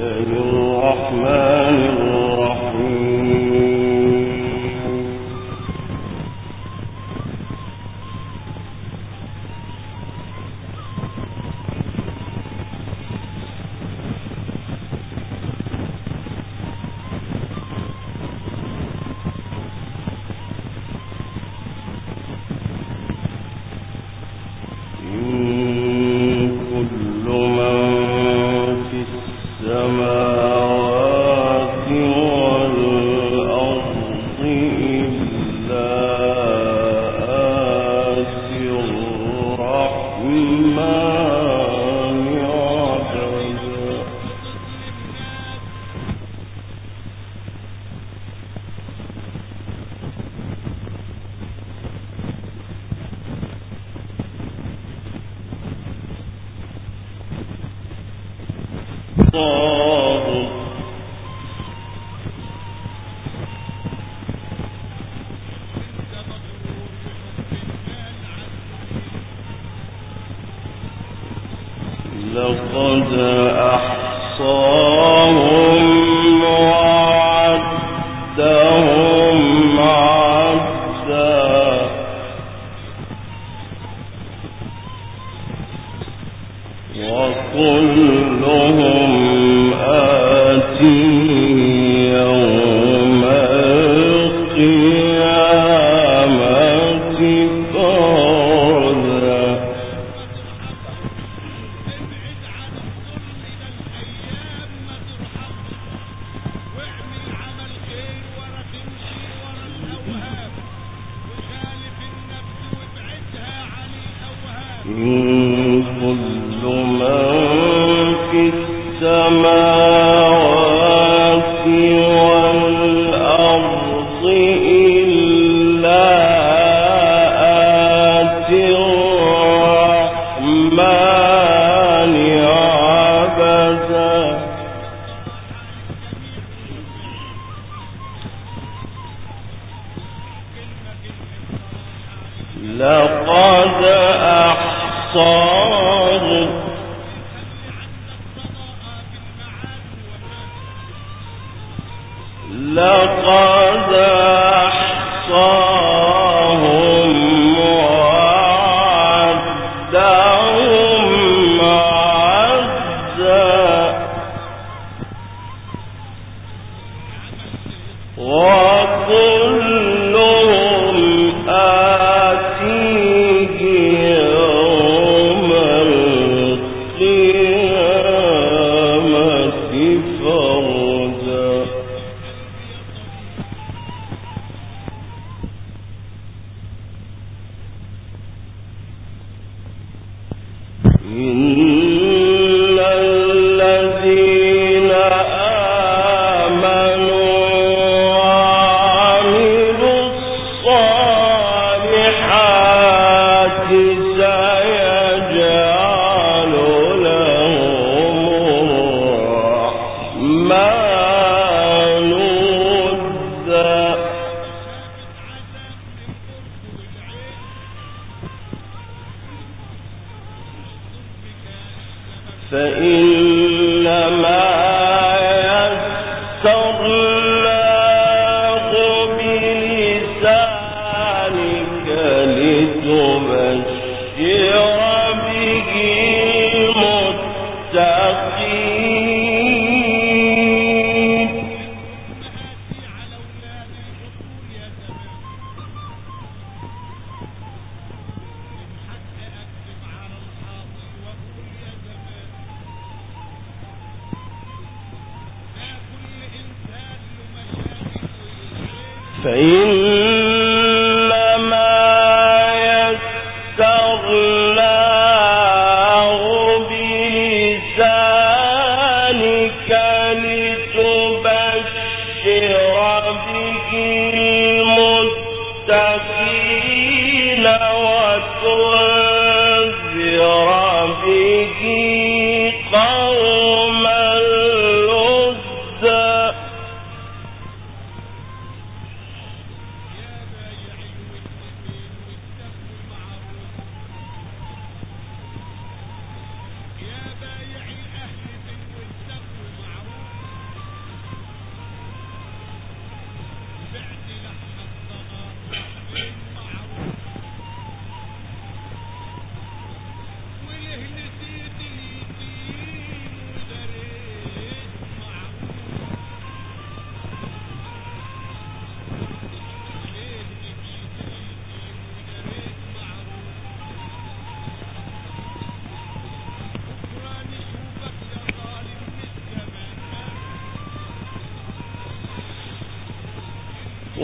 الله الرحمن الرحيم.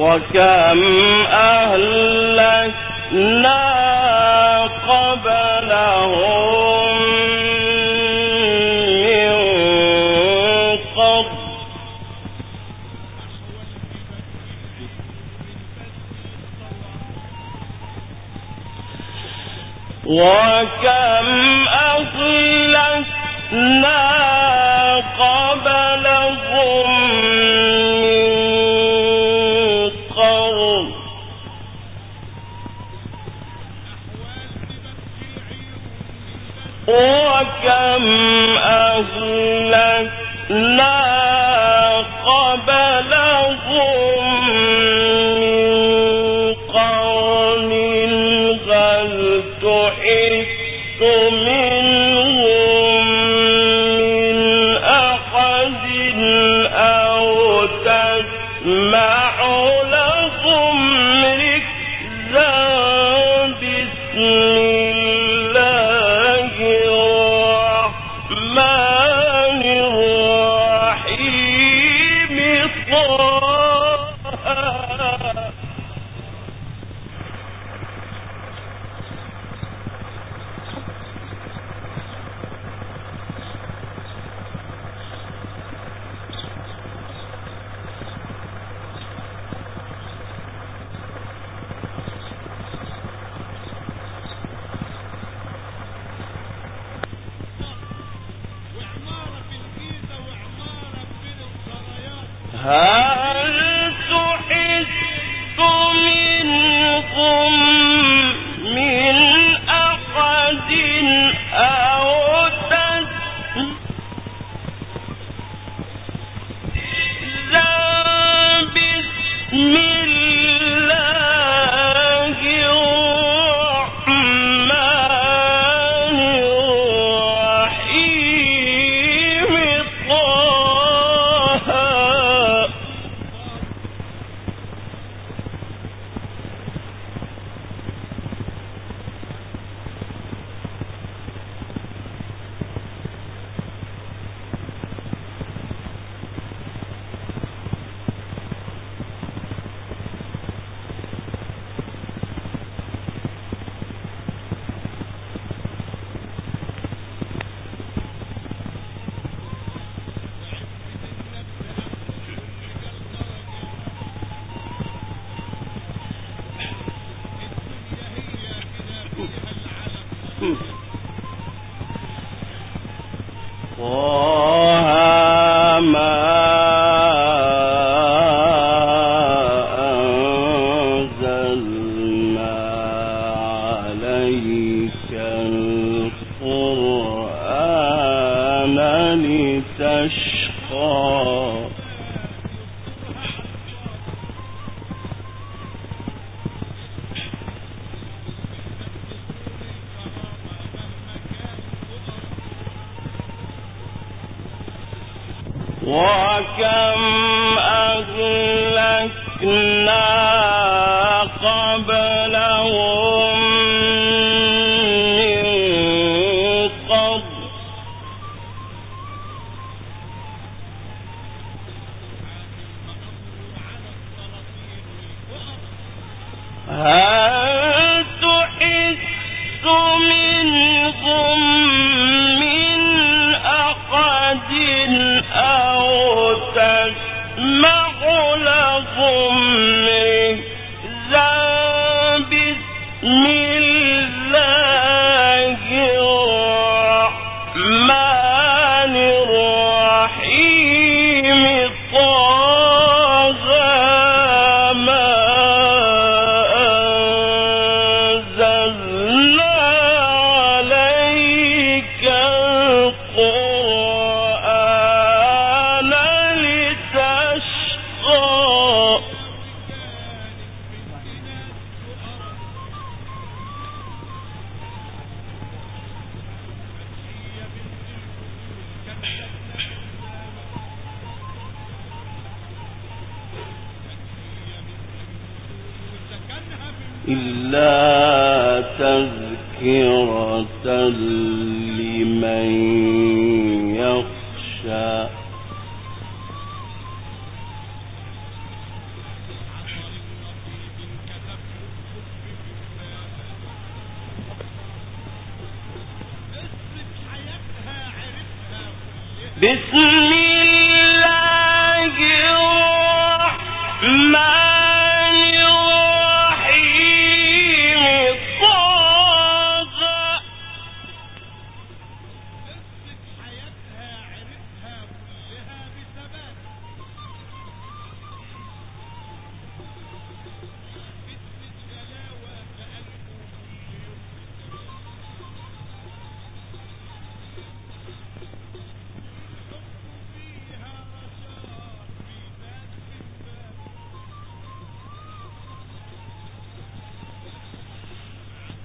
وكم أهلكنا قبلهم من قبل وكم أهلكنا إلا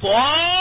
爽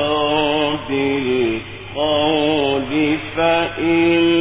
إن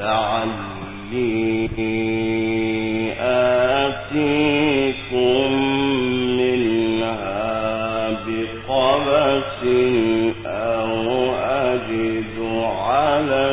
لعلي آتيكم منها بقبس أو أجد على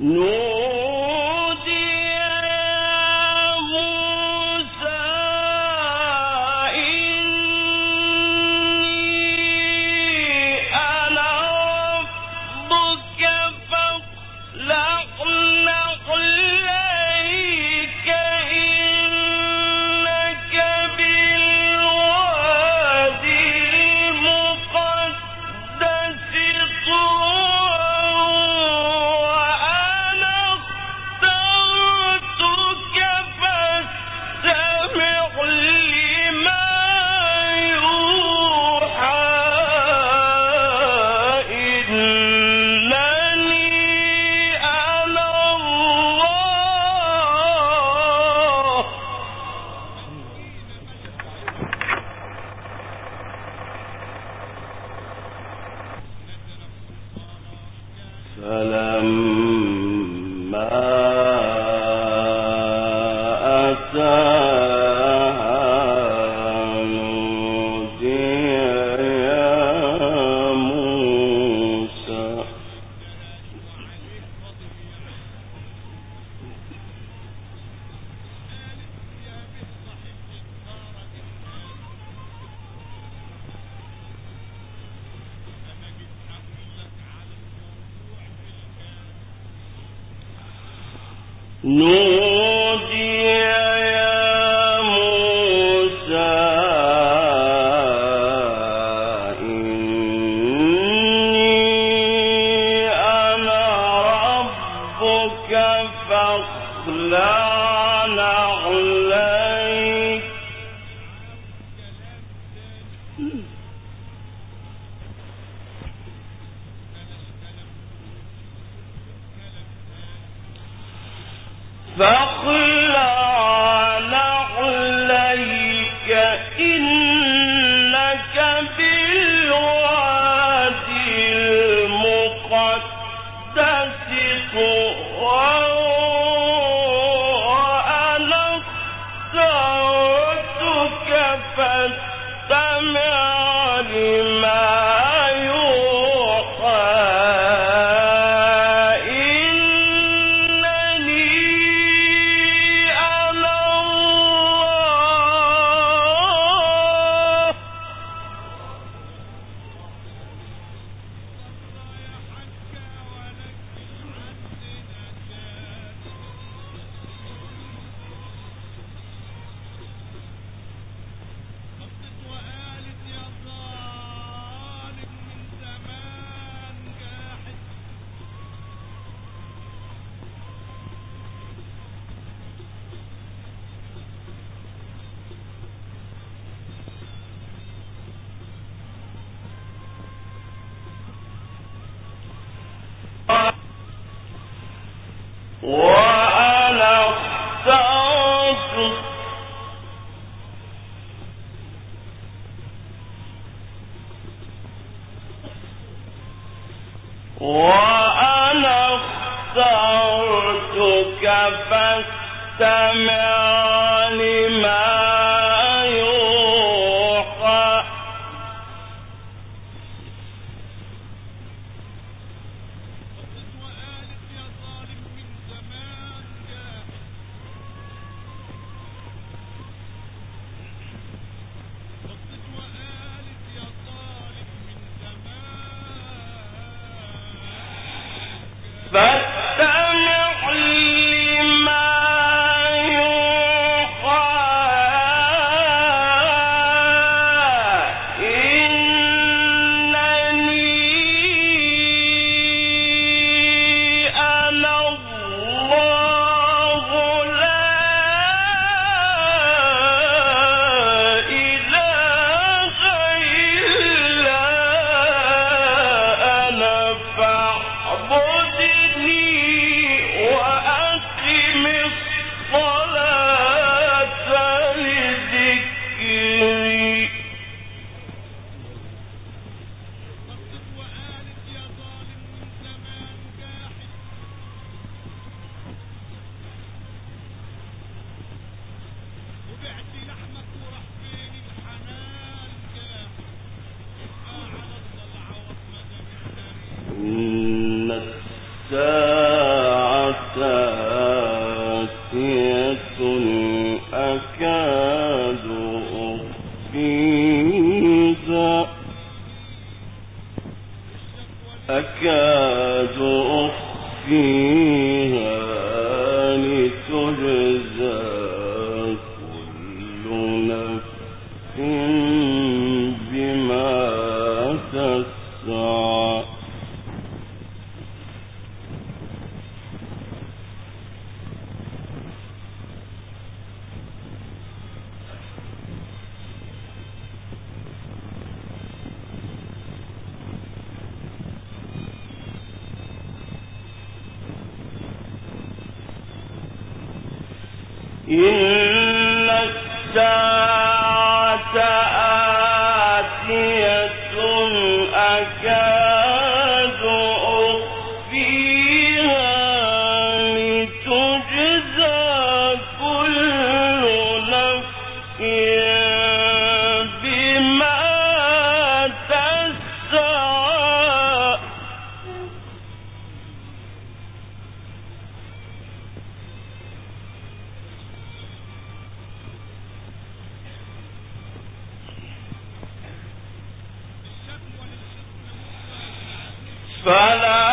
no فاخلع إن فلا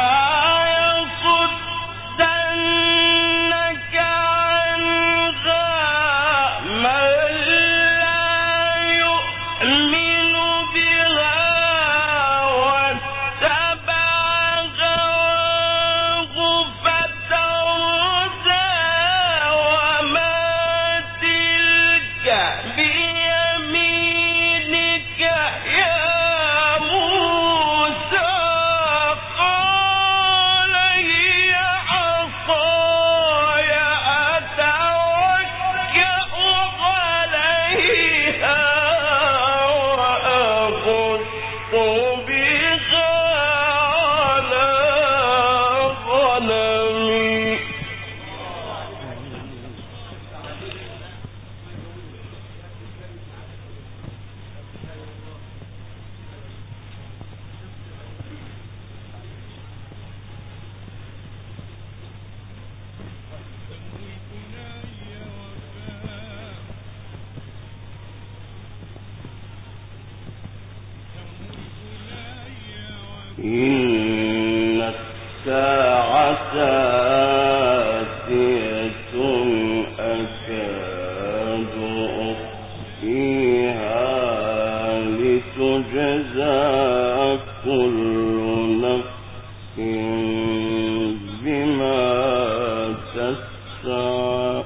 Mm-hmm.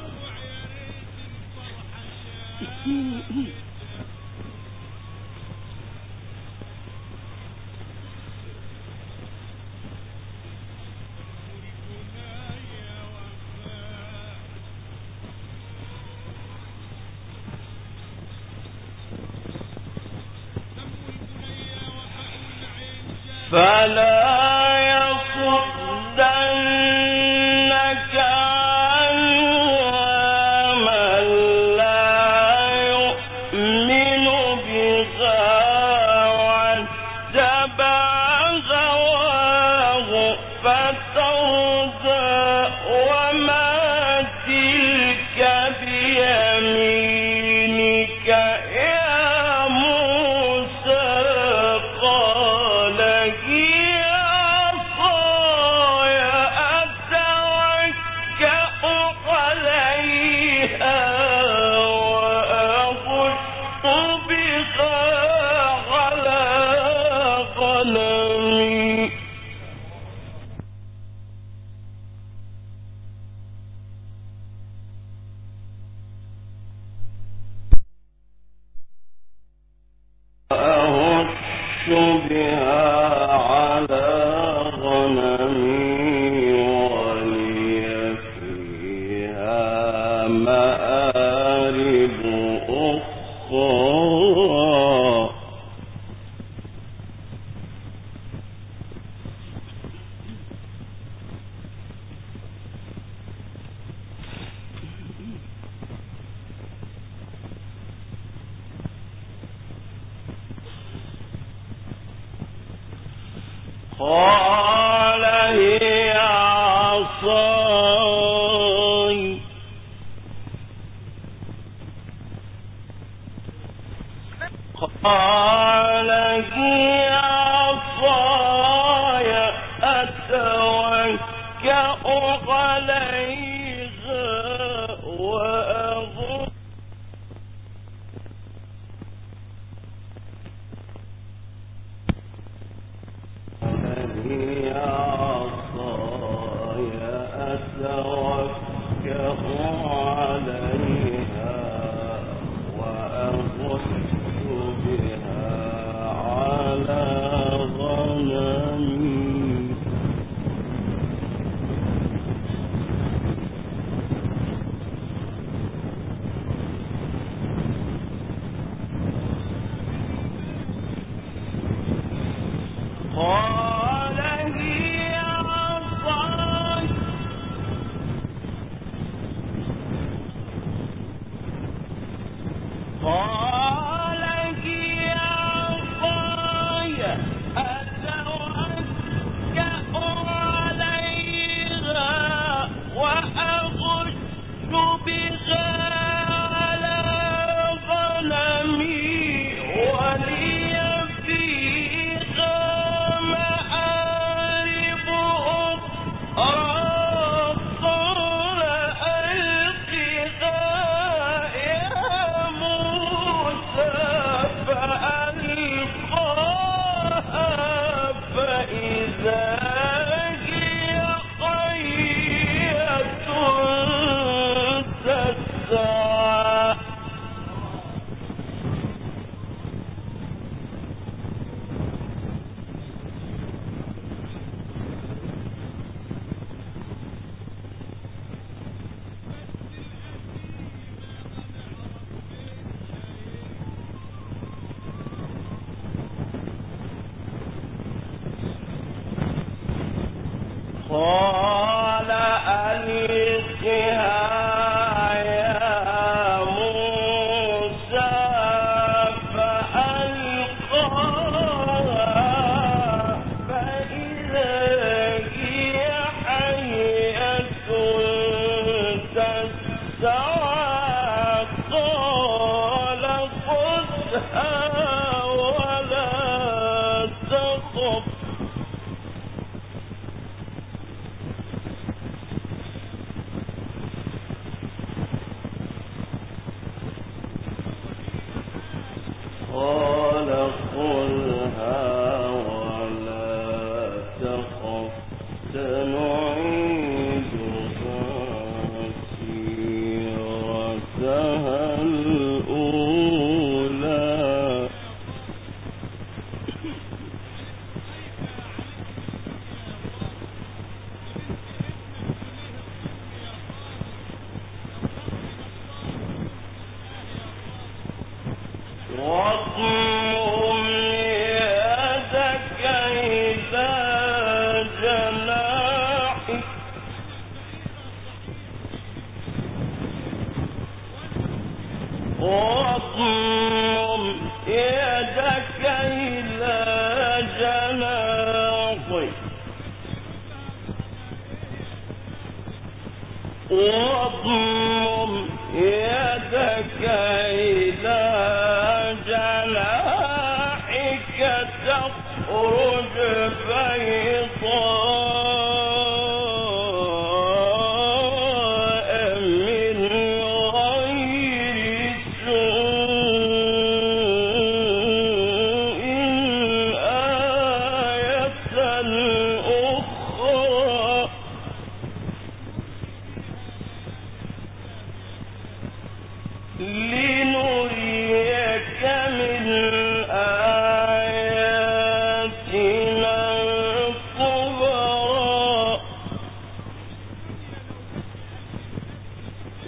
ขอ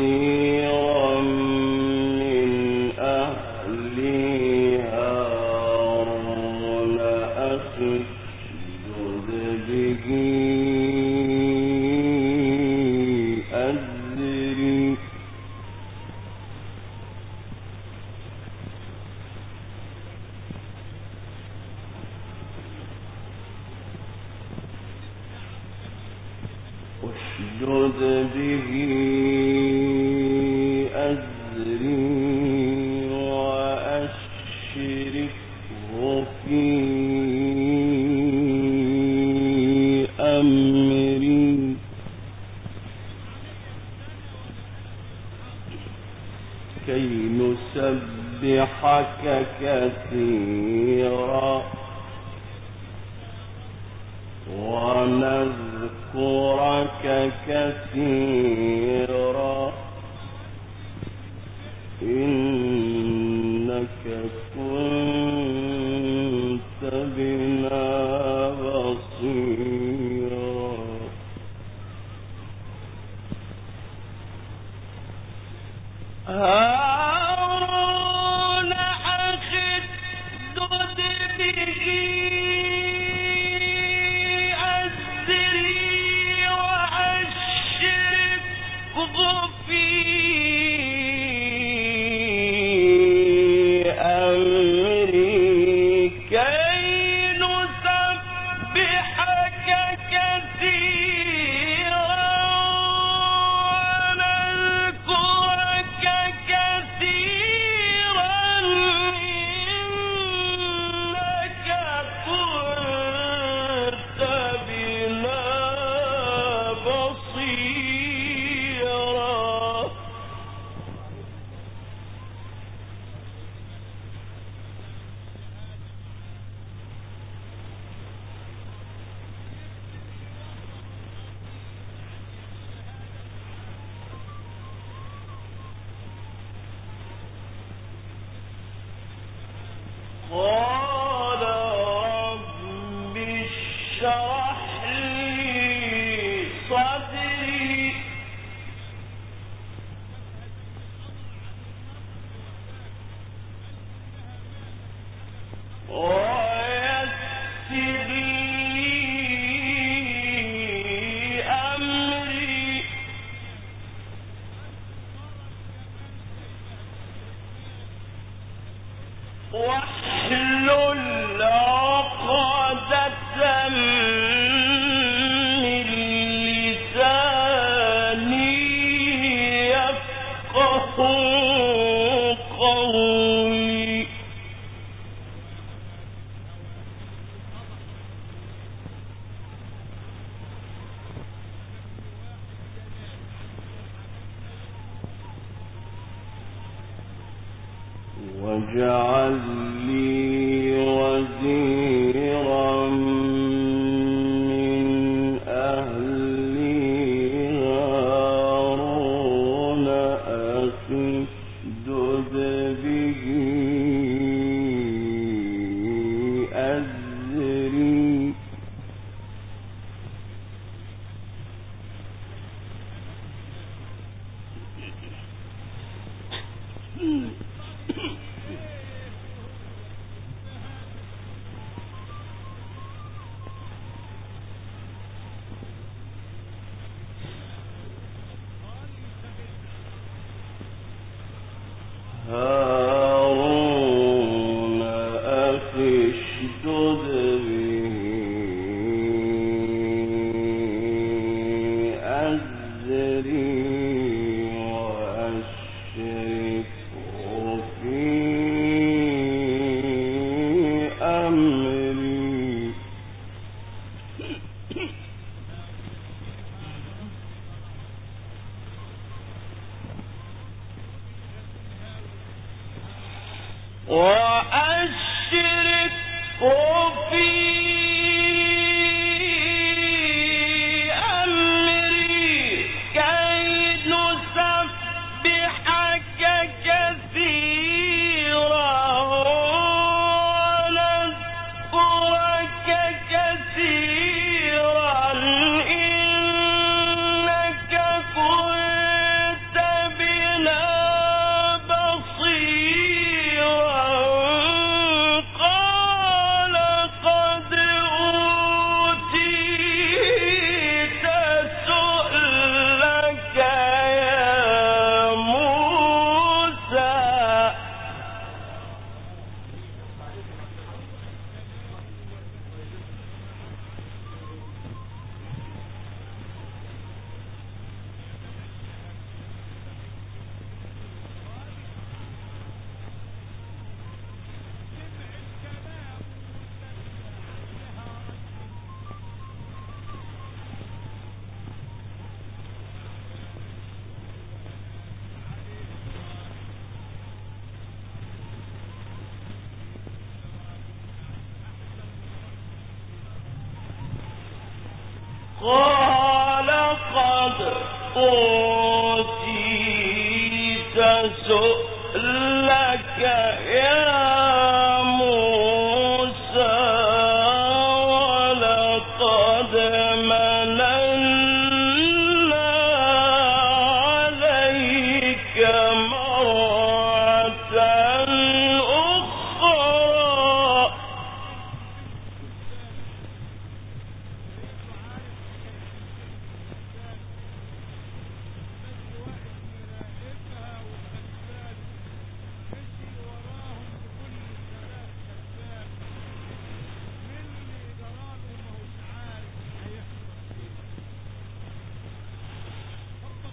كي واجعل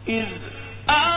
إذ أعلم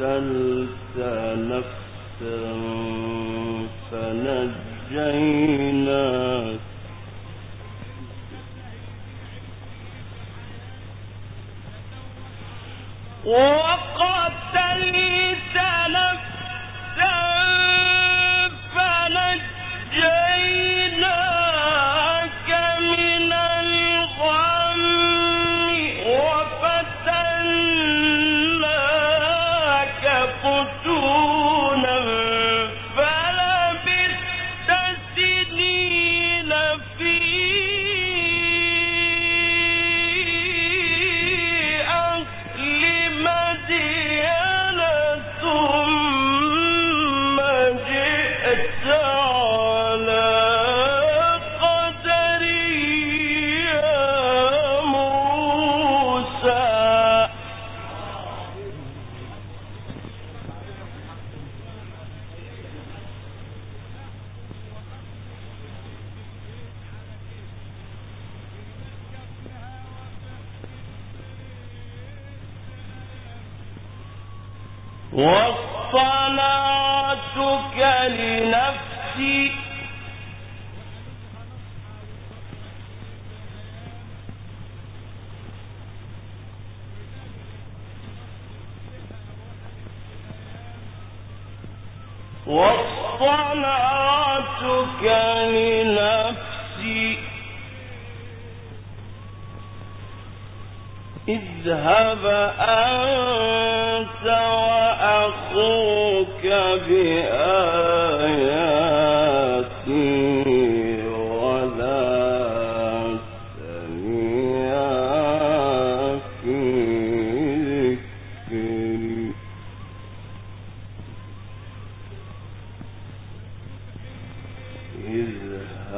وقتلت نفسا فنجيناك. وقتلت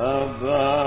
above.